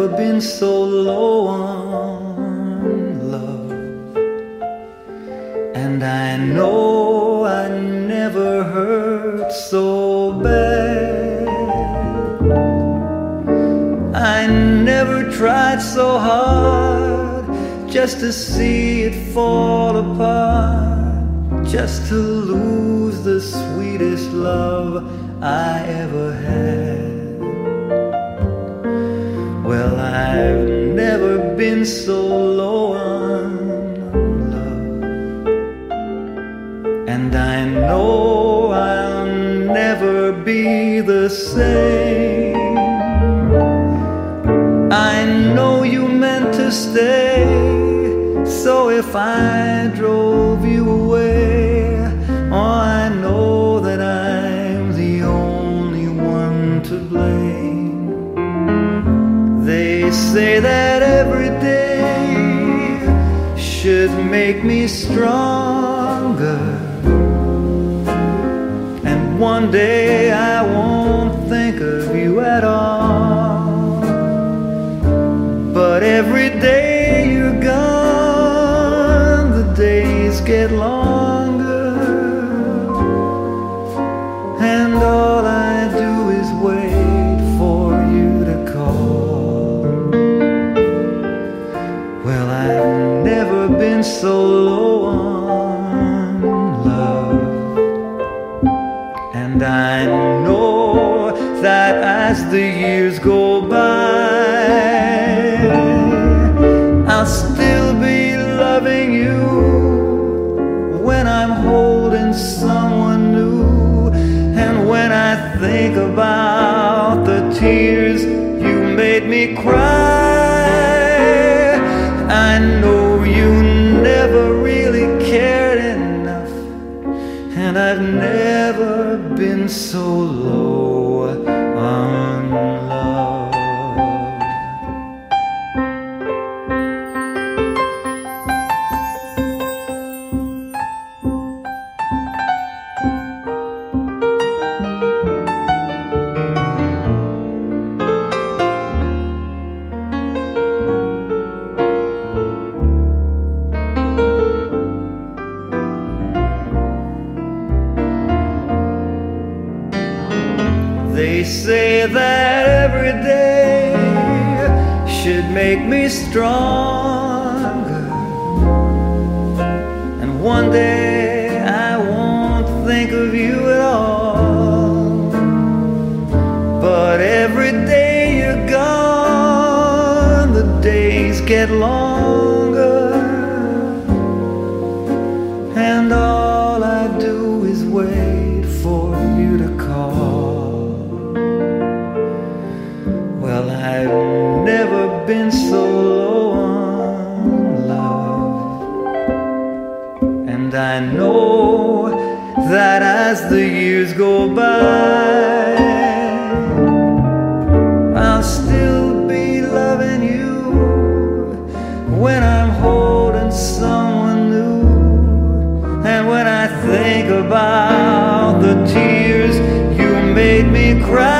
Never been so low on love. And I know I never hurt so bad. I never tried so hard just to see it fall apart, just to lose the sweetest love I ever had. Well, I've never been so low on love, and I know I'll never be the same. I know you meant to stay, so if I drove you away, They say that every day should make me stronger. And one day I won't think of you at all. But every day been so low on love. And I know that as the years go by, I'll still be loving you when I'm holding someone new. And when I think about the tears you made me cry, so low They say that every day should make me stronger. And one day I won't think of you at all. But every day you're gone, the days get longer. And I know that as the years go by, I'll still be loving you when I'm holding someone new. And when I think about the tears you made me cry,